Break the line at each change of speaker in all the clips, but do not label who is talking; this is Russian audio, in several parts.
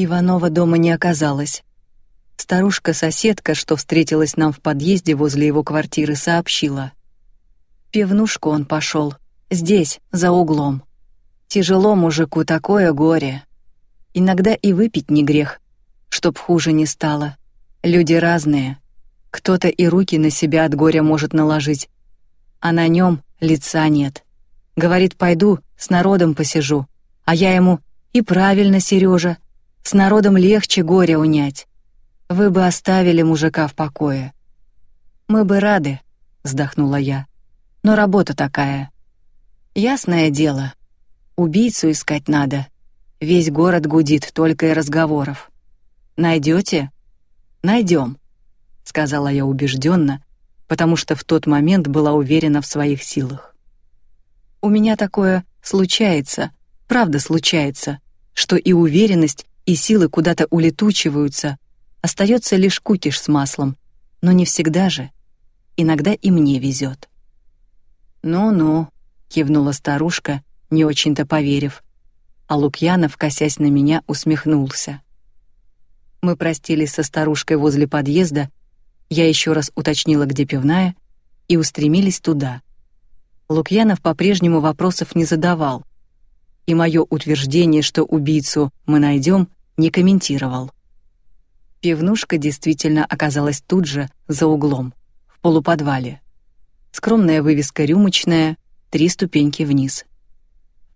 Иванова дома не оказалось. Старушка-соседка, что встретилась нам в подъезде возле его квартиры, сообщила. В он пошел, здесь, за углом. Тяжело мужику такое горе. Иногда и выпить не грех, чтоб хуже не стало. Люди разные. Кто-то и руки на себя от горя может наложить, а на нем лица нет. Говорит, пойду, с народом посижу. А я ему, и правильно, Сережа, с народом легче горе унять. Вы бы оставили мужика в покое. Мы бы рады, вздохнула я. Но работа такая. Ясное дело. Убийцу искать надо. Весь город гудит только и разговоров. Найдете? Найдем, сказала я убежденно, потому что в тот момент была уверена в своих силах. У меня такое случается, правда случается, что и уверенность, и силы куда-то улетучиваются, остается лишь кукиш с маслом, но не всегда же. Иногда и мне везет. Ну-ну, кивнула старушка, не очень-то поверив, а Лукьянов, косясь на меня, усмехнулся. Мы простились со старушкой возле подъезда, я еще раз уточнила, где пивная, и устремились туда. Лукьянов по-прежнему вопросов не задавал, и мое утверждение, что убийцу мы найдем, не комментировал. Пивнушка действительно оказалась тут же, за углом, в полуподвале. Скромная вывеска рюмочная, три ступеньки вниз.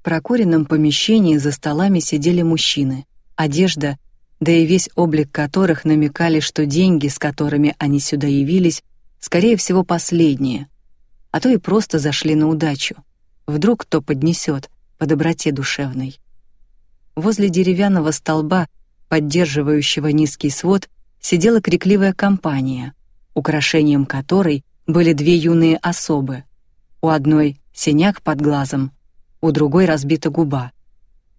В прокуренном помещении за столами сидели мужчины. Одежда, да и весь облик которых намекали, что деньги, с которыми они сюда явились, скорее всего, последние. А то и просто зашли на удачу. Вдруг кто поднесет по доброте душевной. Возле деревянного столба, поддерживающего низкий свод, сидела крикливая компания, украшением которой были две юные особы. У одной синяк под глазом, у другой разбита губа.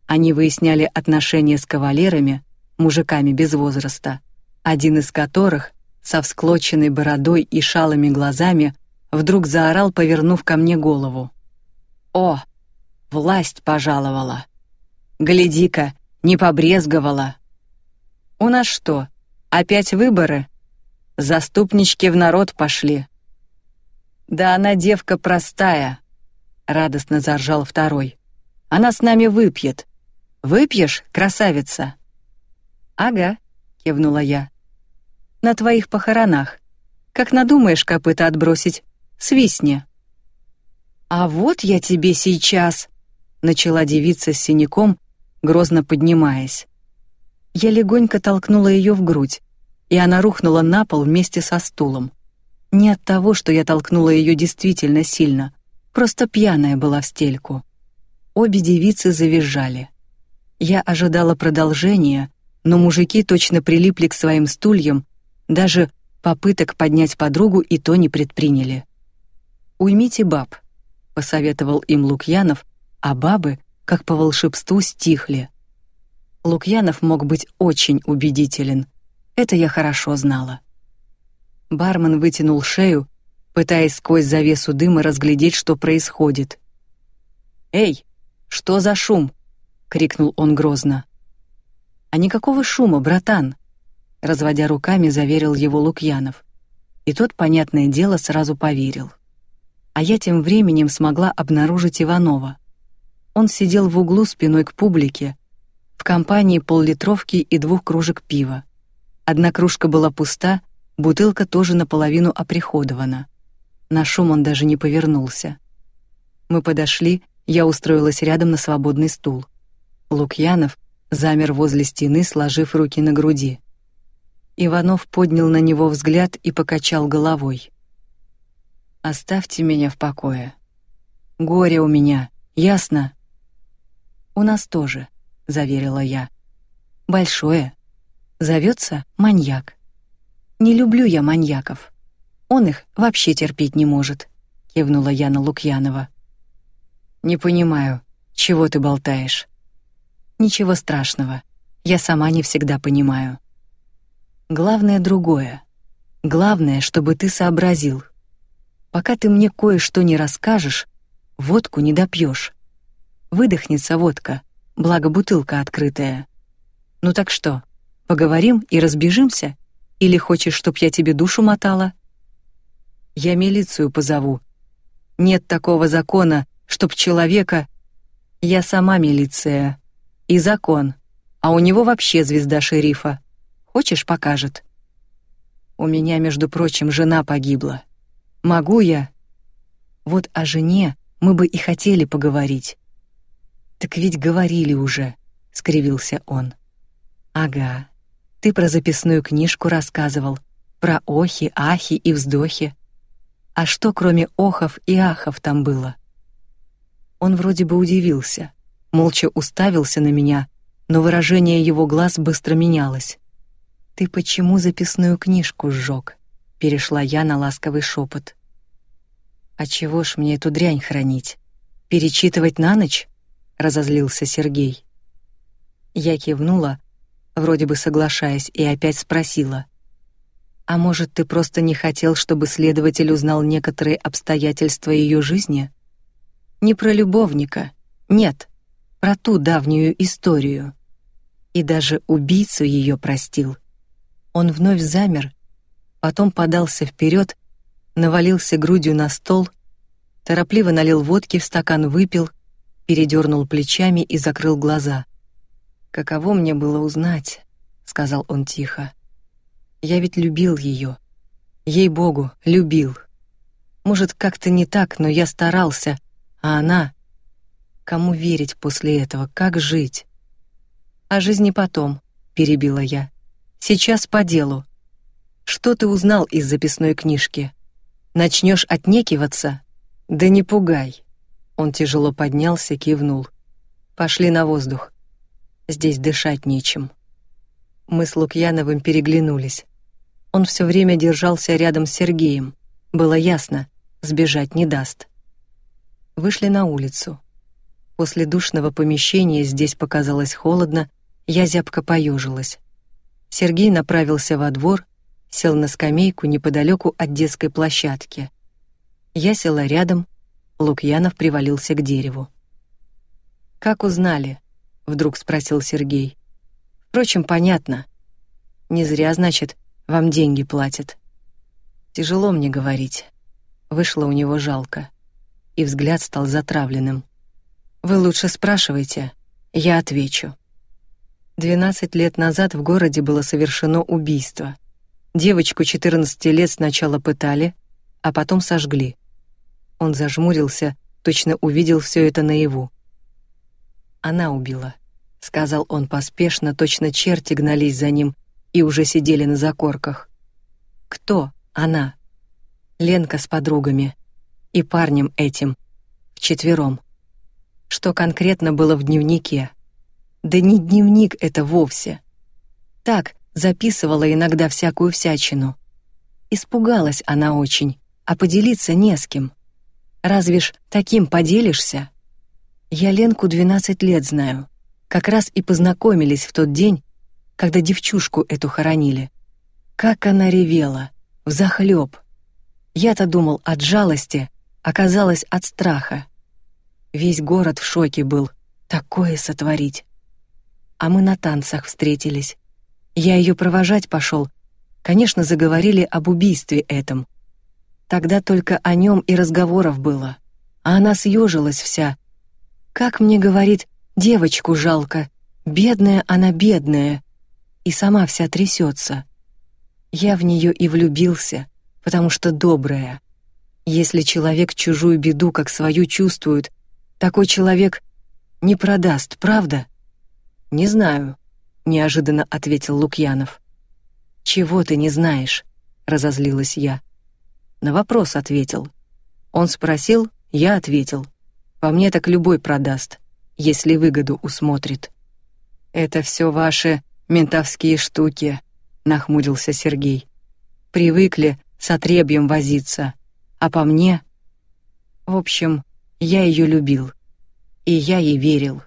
Они выясняли отношения с кавалерами, мужиками без возраста, один из которых, со всклоченной бородой и шалыми глазами, вдруг заорал, повернув ко мне голову. «О, власть пожаловала!» Гляди-ка, не побрезговала. У нас что, опять выборы? Заступнички в народ пошли. Да она девка простая, радостно заржал второй. Она с нами выпьет. Выпьешь, красавица? Ага, кивнула я. На твоих похоронах. Как надумаешь копыта отбросить, свистни. А вот я тебе сейчас, начала девица с синяком, грозно поднимаясь. Я легонько толкнула ее в грудь, и она рухнула на пол вместе со стулом. Не от того, что я толкнула ее действительно сильно, просто пьяная была в стельку. Обе девицы завизжали. Я ожидала продолжения, но мужики точно прилипли к своим стульям, даже попыток поднять подругу и то не предприняли. «Уймите баб», — посоветовал им Лукьянов, а бабы как по волшебству, стихли. Лукьянов мог быть очень убедителен. Это я хорошо знала. Бармен вытянул шею, пытаясь сквозь завесу дыма разглядеть, что происходит. «Эй, что за шум?» — крикнул он грозно. «А никакого шума, братан!» — разводя руками, заверил его Лукьянов. И тот, понятное дело, сразу поверил. А я тем временем смогла обнаружить Иванова. Он сидел в углу спиной к публике, в компании поллитровки и двух кружек пива. Одна кружка была пуста, бутылка тоже наполовину оприходована. На шум он даже не повернулся. Мы подошли, я устроилась рядом на свободный стул. Лукьянов замер возле стены, сложив руки на груди. Иванов поднял на него взгляд и покачал головой. Оставьте меня в покое. Горе у меня, ясно? У нас тоже, заверила я. Большое. Зовется маньяк. Не люблю я маньяков. Он их вообще терпеть не может, кивнула я на Лукьянова. Не понимаю, чего ты болтаешь? Ничего страшного. Я сама не всегда понимаю. Главное другое. Главное, чтобы ты сообразил. Пока ты мне кое-что не расскажешь, водку не допьешь выдохнется водка, благо бутылка открытая. Ну так что, поговорим и разбежимся? Или хочешь, чтоб я тебе душу мотала? Я милицию позову. Нет такого закона, чтоб человека... Я сама милиция. И закон. А у него вообще звезда шерифа. Хочешь, покажет? У меня, между прочим, жена погибла. Могу я? Вот о жене мы бы и хотели поговорить. Так ведь говорили уже, скривился он. Ага. Ты про записную книжку рассказывал, про охи, ахи и вздохи. А что, кроме охов и ахов, там было? Он вроде бы удивился, молча уставился на меня, но выражение его глаз быстро менялось. Ты почему записную книжку сжег? Перешла я на ласковый шепот. А чего ж мне эту дрянь хранить? Перечитывать на ночь? Разозлился Сергей. Я кивнула, вроде бы соглашаясь, и опять спросила: "А может, ты просто не хотел, чтобы следователь узнал некоторые обстоятельства ее жизни? Не про любовника, нет, про ту давнюю историю. И даже убийцу ее простил". Он вновь замер, потом подался вперед навалился грудью на стол, торопливо налил водки в стакан, выпил, передернул плечами и закрыл глаза. «Каково мне было узнать», — сказал он тихо. «Я ведь любил ее. Ей-богу, любил. Может, как-то не так, но я старался, а она... Кому верить после этого, как жить?» «О жизни потом», — перебила я. «Сейчас по делу. Что ты узнал из записной книжки?» Начнешь отнекиваться? Да не пугай. Он тяжело поднялся, кивнул. Пошли на воздух. Здесь дышать нечем. Мы с Лукьяновым переглянулись. Он все время держался рядом с Сергеем. Было ясно, сбежать не даст. Вышли на улицу. После душного помещения здесь показалось холодно, я зябко поежилась. Сергей направился во двор, сел на скамейку неподалеку от детской площадки. Я села рядом, Лукьянов привалился к дереву. «Как узнали?» — вдруг спросил Сергей. «Впрочем, понятно. Не зря, значит, вам деньги платят. Тяжело мне говорить. Вышло у него жалко. И взгляд стал затравленным. Вы лучше спрашивайте, я отвечу. Двенадцать лет назад в городе было совершено убийство. Девочку 14 лет сначала пытали, а потом сожгли. Он зажмурился, точно увидел все это наяву. Она убила, сказал он поспешно, точно черти гнались за ним и уже сидели на закорках. Кто она? Ленка с подругами и парнем этим, вчетвером. Что конкретно было в дневнике? Да не дневник это вовсе. Так, записывала иногда всякую всячину. Испугалась она очень, а поделиться не с кем. Разве ж таким поделишься? Я Ленку 12 лет знаю. Как раз и познакомились в тот день, когда девчушку эту хоронили. Как она ревела, взахлёб. Я-то думал от жалости, оказалось от страха. Весь город в шоке был, такое сотворить. А мы на танцах встретились. Я ее провожать пошел. Конечно, заговорили об убийстве этом. Тогда только о нем и разговоров было. А она съежилась вся. Как мне говорит, девочку жалко. Бедная она бедная. И сама вся трясется. Я в нее и влюбился, потому что добрая. Если человек чужую беду как свою чувствует, такой человек не продаст, правда? Не знаю неожиданно ответил Лукьянов. Чего ты не знаешь? разозлилась я. На вопрос ответил. Он спросил, я ответил. По мне так любой продаст, если выгоду усмотрит. Это все ваши ментовские штуки, нахмурился Сергей. Привыкли с отребьем возиться, а по мне, в общем, я ее любил, и я ей верил,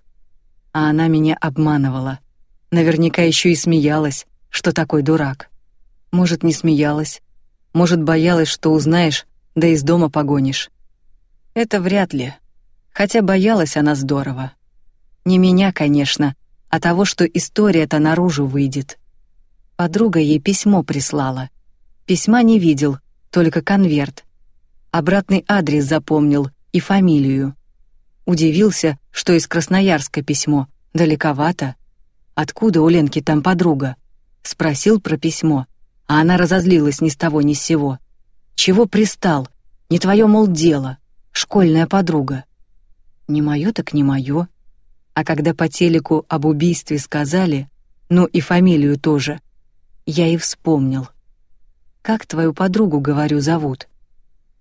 а она меня обманывала. Наверняка еще и смеялась, что такой дурак. Может, не смеялась, может, боялась, что узнаешь, да из дома погонишь. Это вряд ли. Хотя боялась она здорово. Не меня, конечно, а того, что история-то наружу выйдет. Подруга ей письмо прислала. Письма не видел, только конверт. Обратный адрес запомнил и фамилию. Удивился, что из Красноярска письмо, далековато. Откуда у Ленки там подруга? Спросил про письмо, а она разозлилась ни с того ни с сего. Чего пристал? Не твое, мол, дело. Школьная подруга. Не мое так не мое. А когда по телеку об убийстве сказали, ну и фамилию тоже, я и вспомнил. Как твою подругу, говорю, зовут?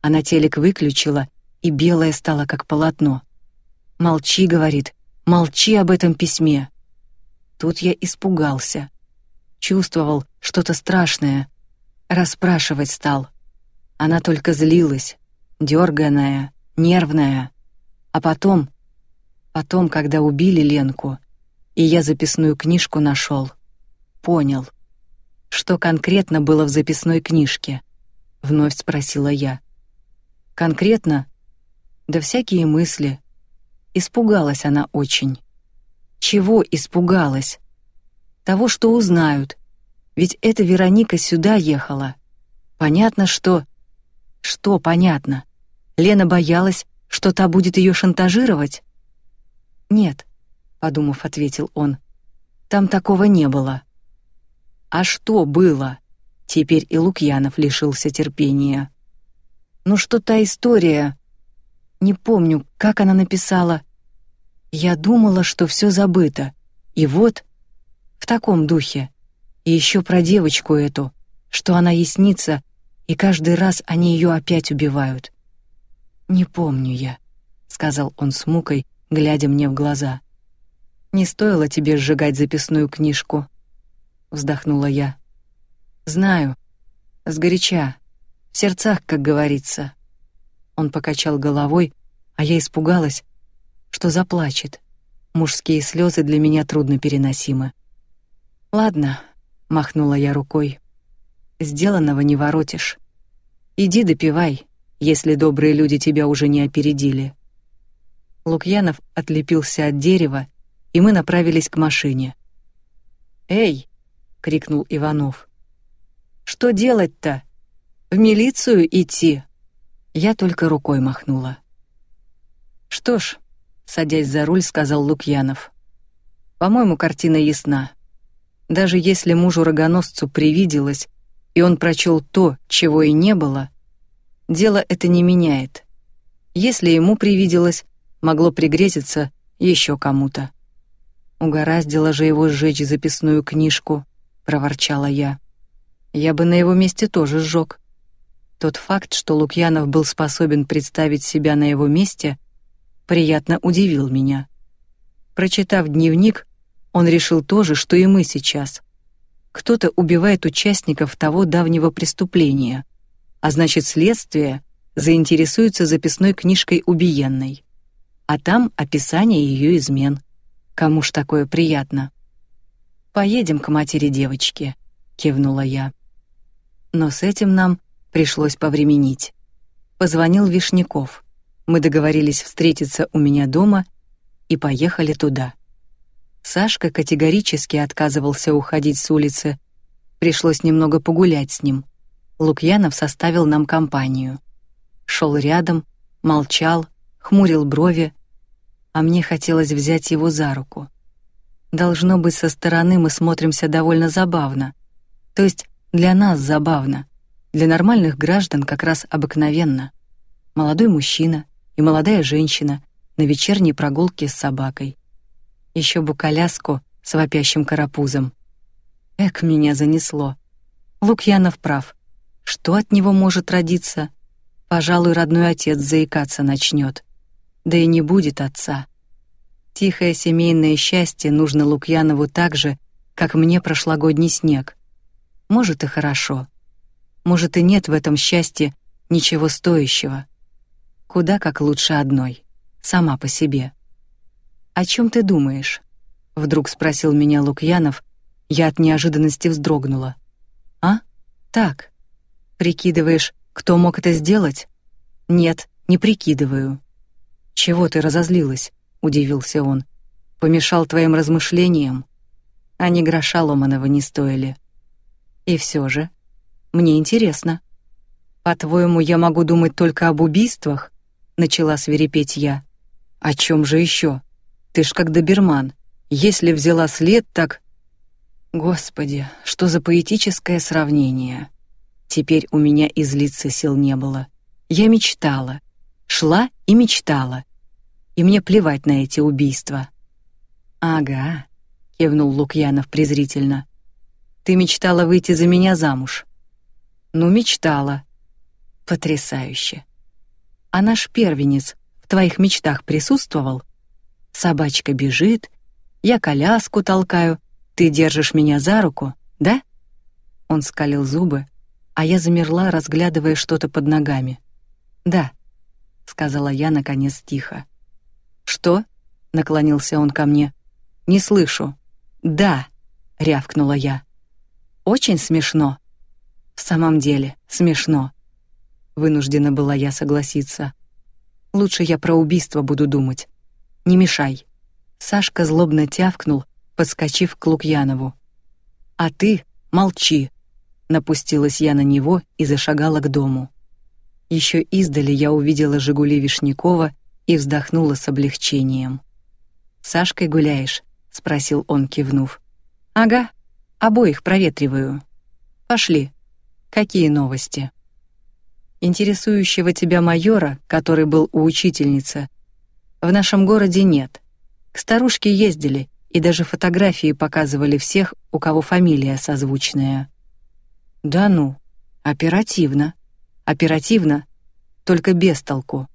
Она телек выключила, и белая стала как полотно. Молчи, говорит, молчи об этом письме. Тут я испугался. Чувствовал что-то страшное. Расспрашивать стал. Она только злилась, дерганая, нервная. А потом, потом, когда убили Ленку, и я записную книжку нашел, понял. Что конкретно было в записной книжке? Вновь спросила я. Конкретно? Да всякие мысли. Испугалась она очень. Чего испугалась? Того, что узнают. Ведь эта Вероника сюда ехала. Понятно, что... Что понятно? Лена боялась, что та будет ее шантажировать? Нет, подумав, ответил он. Там такого не было. А что было? Теперь и Лукьянов лишился терпения. Ну что та история? Не помню, как она написала. Я думала, что все забыто. И вот в таком духе. И еще про девочку эту, что она яснится, и каждый раз они ее опять убивают. Не помню я, сказал он с мукой, глядя мне в глаза. Не стоило тебе сжигать записную книжку, вздохнула я. Знаю, с горяча, в сердцах, как говорится. Он покачал головой, а я испугалась, что заплачет. Мужские слезы для меня трудно переносимы. Ладно, махнула я рукой. Сделанного не воротишь. Иди допивай, если добрые люди тебя уже не опередили. Лукьянов отлепился от дерева, и мы направились к машине. Эй, крикнул Иванов. Что делать-то? В милицию идти? Я только рукой махнула. Что ж, садясь за руль, сказал Лукьянов. По-моему, картина ясна. Даже если мужу-рогоносцу привиделось, и он прочел то, чего и не было, дело это не меняет. Если ему привиделось, могло пригрезиться еще кому-то. Угораздило же его сжечь записную книжку, проворчала я. Я бы на его месте тоже сжег. Тот факт, что Лукьянов был способен представить себя на его месте, приятно удивил меня. Прочитав дневник, он решил то же, что и мы сейчас. Кто-то убивает участников того давнего преступления, а значит, следствие заинтересуется записной книжкой убиенной. А там описание ее измен. Кому ж такое приятно? Поедем к матери девочки, кивнула я. Но с этим нам пришлось повременить. Позвонил Вишняков. Мы договорились встретиться у меня дома и поехали туда. Сашка категорически отказывался уходить с улицы. Пришлось немного погулять с ним. Лукьянов составил нам компанию. Шел рядом, молчал, хмурил брови, а мне хотелось взять его за руку. Должно быть, со стороны мы смотримся довольно забавно. То есть для нас забавно, для нормальных граждан как раз обыкновенно. Молодой мужчина и молодая женщина на вечерней прогулке с собакой. Еще бы коляску с вопящим карапузом. Эк, меня занесло. Лукьянов прав. Что от него может родиться? Пожалуй, родной отец заикаться начнет. Да и не будет отца. Тихое семейное счастье нужно Лукьянову так же, как мне прошлогодний снег. Может и хорошо. Может и нет в этом счастье ничего стоящего. Куда как лучше одной, сама по себе. О чем ты думаешь? Вдруг спросил меня Лукьянов. Я от неожиданности вздрогнула. А? Так. Прикидываешь, кто мог это сделать? Нет, не прикидываю. Чего ты разозлилась? удивился он. помешал твоим размышлениям. Они гроша ломаного не стоили. И все же, мне интересно. По-твоему, я могу думать только об убийствах? Начала свирепеть я. О чем же еще? Ты ж как доберман. Если взяла след, так... Господи, что за поэтическое сравнение. Теперь у меня и злиться сил не было. Я мечтала. Шла и мечтала. И мне плевать на эти убийства. «Ага», — кивнул Лукьянов презрительно. «Ты мечтала выйти за меня замуж?» «Ну, мечтала». «Потрясающе. А наш первенец в твоих мечтах присутствовал? Собачка бежит, я коляску толкаю, ты держишь меня за руку, да?» Он скалил зубы, а я замерла, разглядывая что-то под ногами. «Да», — сказала я, наконец, тихо. «Что?» — наклонился он ко мне. Не слышу. Да, рявкнула я. Очень смешно. В самом деле, смешно. Вынуждена была я согласиться. Лучше я про убийство буду думать. Не мешай. Сашка злобно тявкнул, подскочив к Лукьянову. А ты молчи. Напустилась я на него и зашагала к дому. Еще издали я увидела Жигули Вишнякова и вздохнула с облегчением. Сашкой гуляешь? спросил он, кивнув. Ага, обоих проветриваю. Пошли. Какие новости? Интересующего тебя майора, который был у учительницы, в нашем городе нет. К старушке ездили и даже фотографии показывали всех, у кого фамилия созвучная. Да ну, оперативно. Оперативно, только без толку.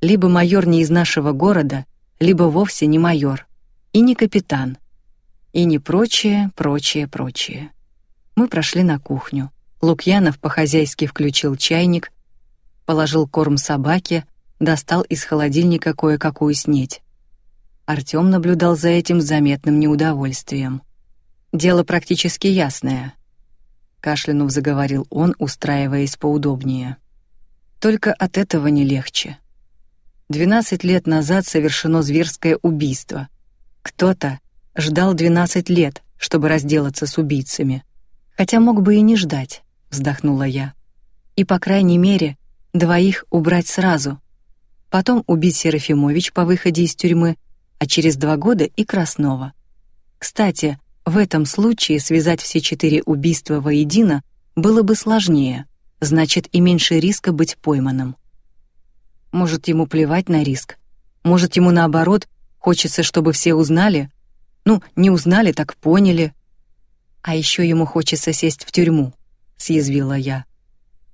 Либо майор не из нашего города, либо вовсе не майор и не капитан, и не прочее, прочее, прочее. Мы прошли на кухню. Лукьянов по-хозяйски включил чайник, положил корм собаке, достал из холодильника кое-какую снеть. Артём наблюдал за этим с заметным неудовольствием. Дело практически ясное. Кашлянув заговорил он, устраиваясь поудобнее. Только от этого не легче. Двенадцать лет назад совершено зверское убийство, кто-то ждал 12 лет, чтобы разделаться с убийцами. Хотя мог бы и не ждать, вздохнула я. И по крайней мере, двоих убрать сразу. Потом убить Серафимович по выходе из тюрьмы, а через два года и Краснова. Кстати, в этом случае связать все четыре убийства воедино было бы сложнее, значит и меньше риска быть пойманным. Может, ему плевать на риск? Может, ему наоборот Хочется, чтобы все узнали. Ну, не узнали, так поняли. А еще ему хочется сесть в тюрьму, съязвила я.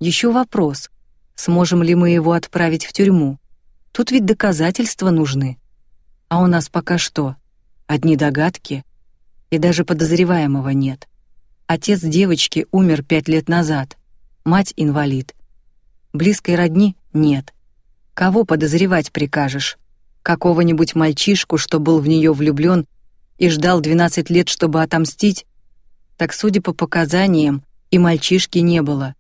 Еще вопрос: сможем ли мы его отправить в тюрьму? Тут ведь доказательства нужны. А у нас пока что? Одни догадки, и даже подозреваемого нет. Отец девочки умер пять лет назад. Мать инвалид. Близкой родни нет. Кого подозревать прикажешь? какого-нибудь мальчишку, что был в нее влюблен и ждал 12 лет, чтобы отомстить, так, судя по показаниям, и мальчишки не было.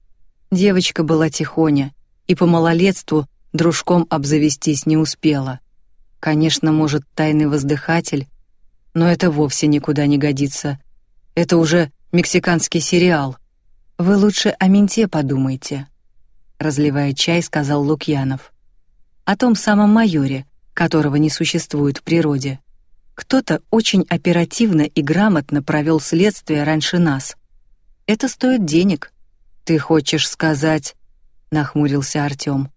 Девочка была тихоня и по малолетству дружком обзавестись не успела. Конечно, может, тайный воздыхатель, но это вовсе никуда не годится. Это уже мексиканский сериал. Вы лучше о менте подумайте, разливая чай, сказал Лукьянов. О том самом майоре, которого не существует в природе. Кто-то очень оперативно и грамотно провел следствие раньше нас. Это стоит денег. Ты хочешь сказать? нахмурился Артём.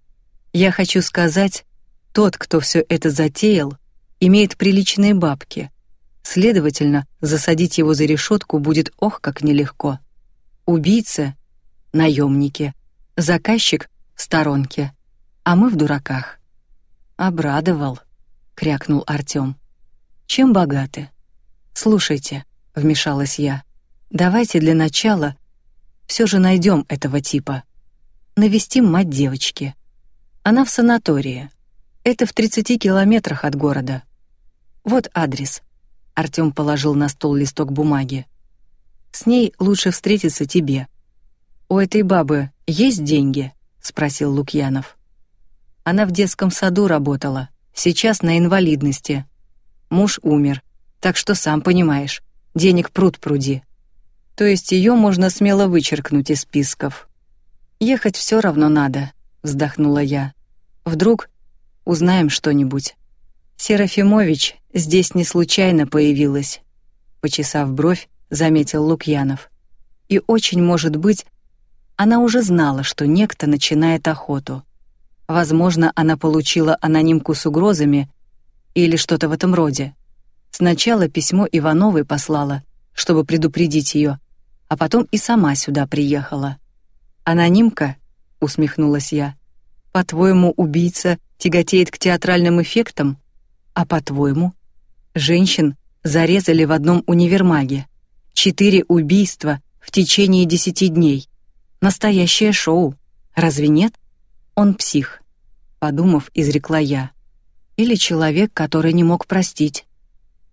Я хочу сказать, тот, кто все это затеял, имеет приличные бабки. Следовательно, засадить его за решетку будет ох как нелегко. Убийца наемники, заказчик в сторонке, а мы в дураках. Обрадовал, крякнул Артём. Чем богаты? Слушайте, вмешалась я. Давайте для начала все же найдем этого типа. Навестим мать девочки. Она в санатории. Это в 30 километрах от города. Вот адрес. Артём положил на стол листок бумаги. С ней лучше встретиться тебе. У этой бабы есть деньги? спросил Лукьянов. Она в детском саду работала, сейчас на инвалидности. Муж умер, Так что сам понимаешь, денег пруд пруди. То есть ее можно смело вычеркнуть из списков. Ехать все равно надо, вздохнула я. Вдруг узнаем что-нибудь. Серафимович здесь не случайно появилась. Почесав бровь, заметил Лукьянов. И очень может быть, она уже знала, что некто начинает охоту. Возможно, она получила анонимку с угрозами или что-то в этом роде. Сначала письмо Ивановой послала, чтобы предупредить ее, а потом и сама сюда приехала. Анонимка, усмехнулась я. По-твоему, убийца тяготеет к театральным эффектам? А по-твоему, женщин зарезали в одном универмаге. Четыре убийства в течение десяти дней. Настоящее шоу. Разве нет? Он псих, подумав, изрекла я. Или человек, который не мог простить,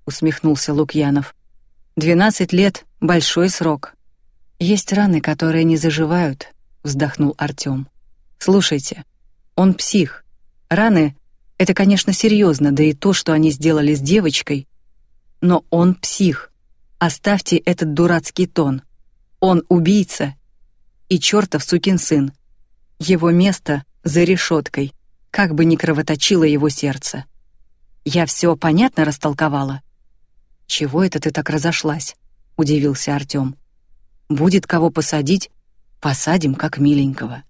усмехнулся Лукьянов. Двенадцать лет большой срок. Есть раны, которые не заживают, вздохнул Артём. Слушайте, он псих. Раны это, конечно, серьезно, да и то, что они сделали с девочкой. Но он псих. Оставьте этот дурацкий тон. Он убийца и чертов сукин сын. Его место за решеткой, как бы ни кровоточило его сердце. Я все понятно растолковала. Чего это ты так разошлась? удивился Артём. Будет кого посадить, посадим как миленького.